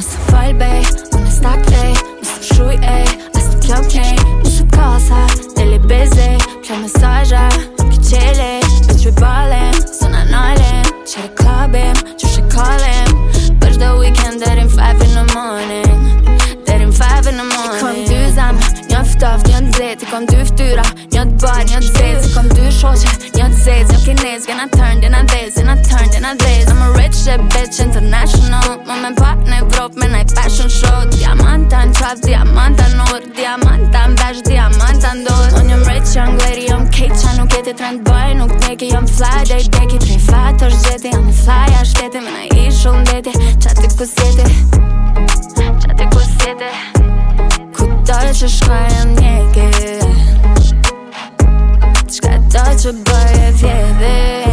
Mos fall bej, mos të stak bej eh. Mos të shuj e, eh. as të kjo kej Mos të kasa, të le beze Pja mesajra, nuk i qele Pe që i balem, së në nalem Qere klabim, që shë kalem Bërsh dhe weekend, derin 5 in the morning Derin 5 in the morning I kom dy zem, një ftoft, një dzet I kom dy ftyra, një bar, një të zet I kom dy shoqe, një të zet Një kinez, gjena turn, gjena dhez, gjena turn se bitch international Më me pa në Evropë me naj fashion show Diamanta në qaf, diamanta në orë Diamanta në vesh, diamanta në dorë Unë jëmë rich young lady, jëmë kejt qa nuk jeti trend boy Nuk neki jëmë fly, dhe i deki tri fat është gjeti Jëmë fly, a shteti, me në i shumë deti Qa ti ku sjeti Qa ti ku sjeti Ku dole që shkoj jëmë njeki Qka dole që bëje vjeve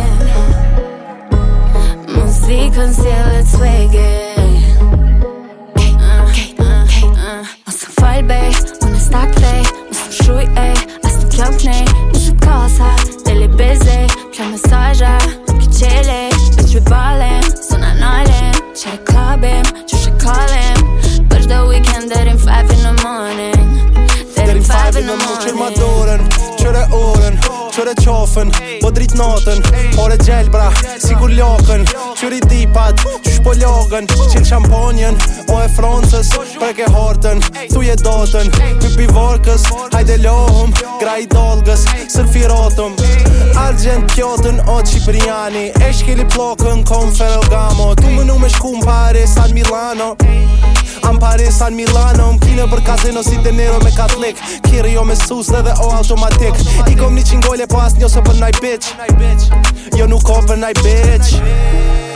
Wake on the swagger Okay, what's the fall back? Must start day, must enjoy it uh, uh, uh, As you jump nay, you just call us Elle beze, je m'en sager Que tu es l'echte, je te balance Son anoin, je le c'rabem, je te call him But the weekend at 5 in the morning 35 in the morning at ma To the all and for po drit chaffen, but it's not on Pour le gel bra, si cool on Qër dipat, që shpo lëgën Qil shamponjen, o e frontës Preke hortën, tu je dotën Pipi vorkës, hajde lohëm Gra i dolgës, sër firotëm Argent pjotën, o Qipriani E shkili plokën, kom ferogamo Tu më në me shku më pare, San Milano Am pare, San Milano Më kine për kazeno si të me katlik Kiri jo me sus dhe dhe o automatik I kom një qingole, po as njo se për naj bitch Jo nuk kom për naj bitch Yeah